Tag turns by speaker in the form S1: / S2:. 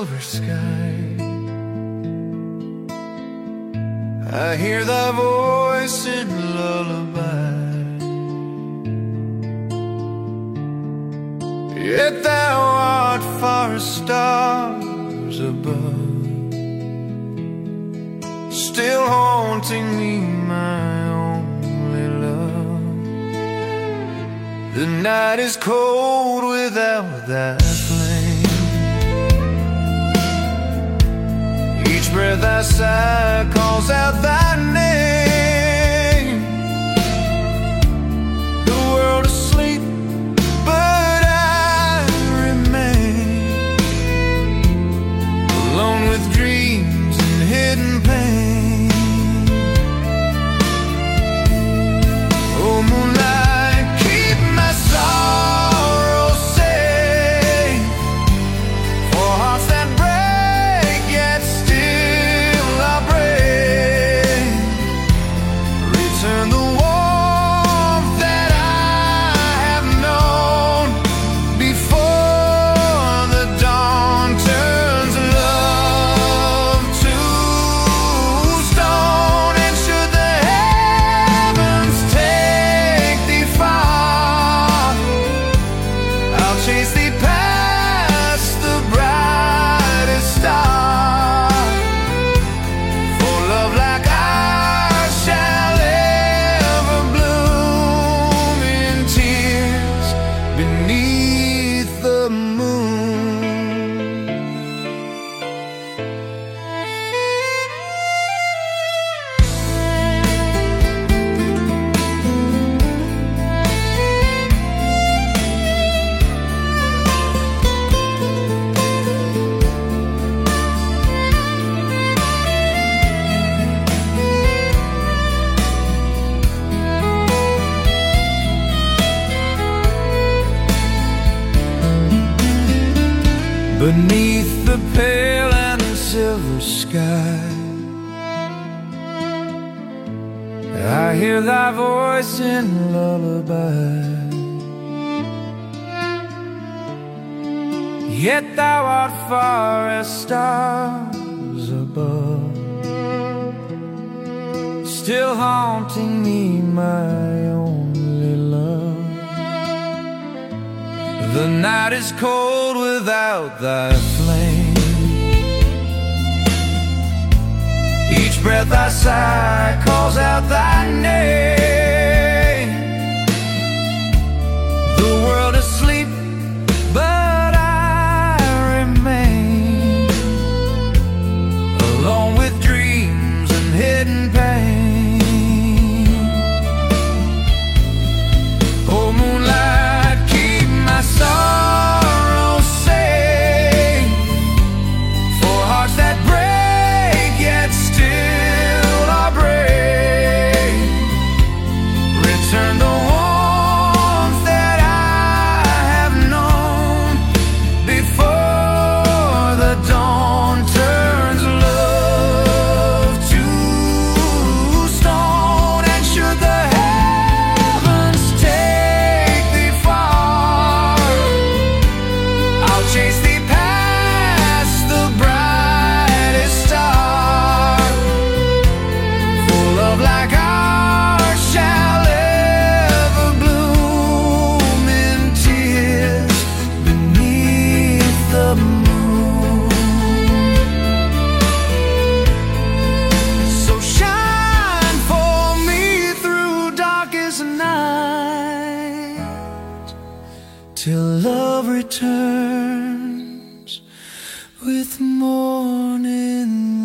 S1: silver sky. I hear thy voice in lullaby. Yet thou art far stars above, still haunting me, my only love. The night is cold without that breath I sigh calls out thy name. The world asleep, but I remain alone with dreams Beneath the pale and silver sky, I hear thy voice in lullaby. Yet thou art far as stars above, still haunting me, my The night is cold without thy flame. Each breath I sigh calls out thy till love returns with morning.